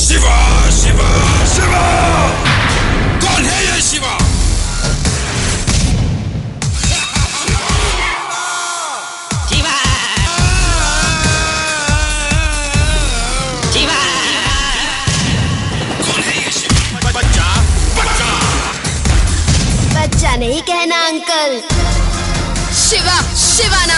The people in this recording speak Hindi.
शिवा? शिवा शिवा कौन है ये शिवा? बच्चा नहीं कहना अंकल। शिवा शिवा ना